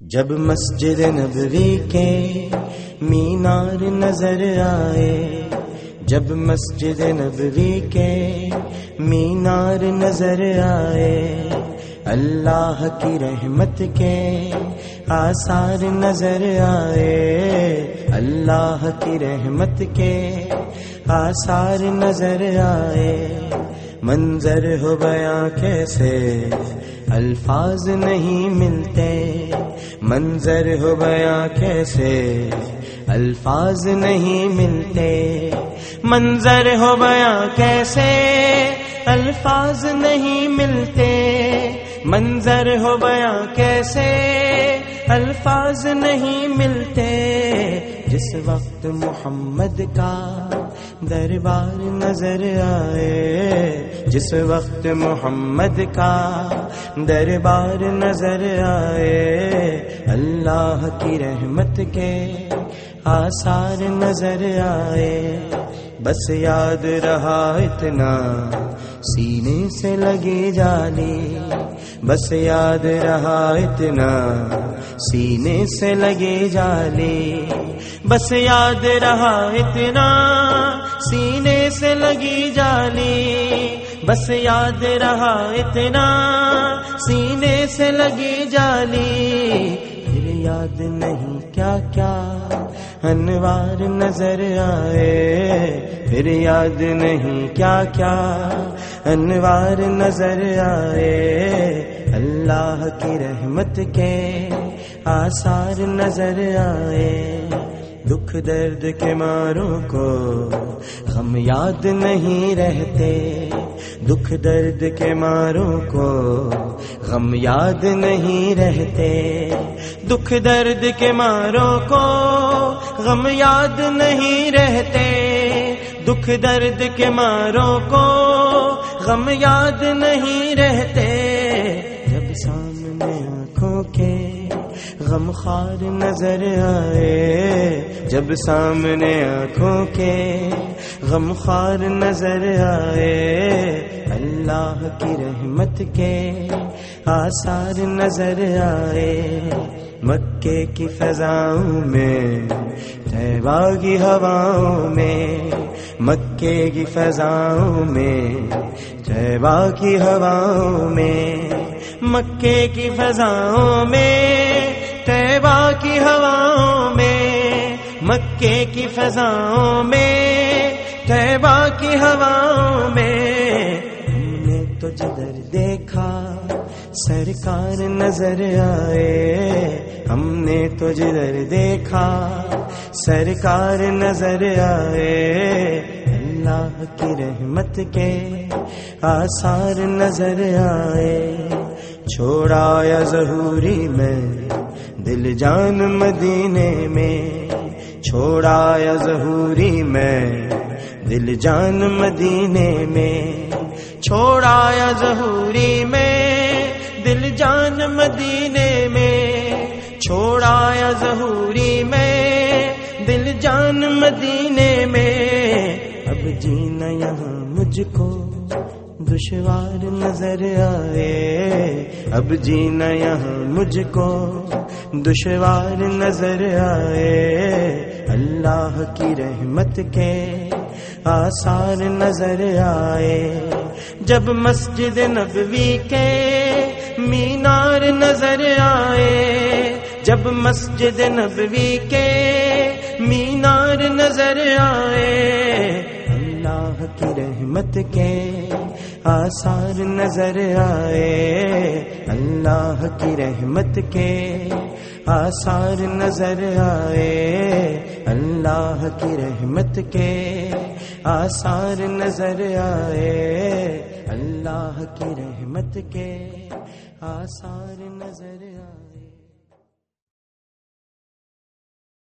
جب مسجد نبوی کے مینار نظر آئے، جب مسجد نبوی کے مینار نظر آئے، اللہ کی رحمت کے آثار نظر آئے، اللہ کی رحمت کے آثار نظر آئے۔ منظر ہو گیا کیسے؟ الفاظ نہیں ملتے۔ منظر ہو گیا کیسے؟ الفاظ نہیں ملتے۔ منظر ہو گیا کیسے؟ الفاظ نہیں ملتے۔ منظر ہو گیا کیسے؟ الفاظ نہیں ملتے۔ جس وقت محمد کا دربار نظر آئے۔ جس وقت محمد کا دربار نظر آئے، اللہ کی رحمت کے آثار نظر آئے۔ بس یاد رہا اتنا، سینے سے لگی جالی۔ بس یاد رہا اتنا، سینے سے لگی جالی۔ بس یاد رہا اتنا سینے سے لگی جالی بس یاد رہا اتنا۔ سینے سے لگی جالی پھر یاد نہیں کیا کیا۔ انوار نظر آئے، پھر یاد نہیں کیا کیا۔ انوار نظر آئے، اللہ کی رحمت کے آثار نظر آئے۔ دکھ درد کے ماروں کو ہم یاد نہیں رہتے۔ دکھ درد کے ماروں کو غم یاد نہیں رہتے۔ دکھ درد کے ماروں کو غم یاد نہیں رہتے۔ دکھ درد کے ماروں کو غم یاد نہیں رہتے۔ جب سامنے آنکھوں کے غم خار نظر آئے، جب سامنے آنکھوں کے غم خار نظر آئے، اللہ کی رحمت کے آثار نظر آئے، مکے کی فضاؤں میں تیبا کی ہواؤں میں، مکے کی فضاؤں میں تیبا کی ہواؤں میں، مکے کی فضاؤں میں۔ تیبا کی ہواؤں میں، مکے کی فضاؤں میں تیبا کی ہواؤں میں۔ ہم نے تو جدھر دیکھا، سرکار نظر آئے۔ ہم نے تو جدھر دیکھا، سرکار نظر آئے۔ اللہ کی رحمت کے آثار نظر آئے۔ چھوڑا یا ظہوری میں دل جان مدینے میں چھوڑا یا ظہوری میں دل جان مدینے میں چھوڑا یا ظہوری میں دل جان مدینے میں چھوڑا یا ظہوری میں دل جان مدینے میں اب جینا یہاں مجھ کو دشوار نظر آئے اب جینا یہاں مجھ کو دشوار نظر آئے۔ اللہ کی رحمت کے آثار نظر آئے۔ جب مسجد نبوی کے مینار نظر آئے۔ جب مسجد نبوی کے مینار نظر آئے۔ اللہ کی رحمت کے آثار نظر آئے۔ اللہ کی رحمت کے آثار نظر آئے، اللہ کی رحمت کے آثار نظر آئے، اللہ کی رحمت کے آثار نظر آئے۔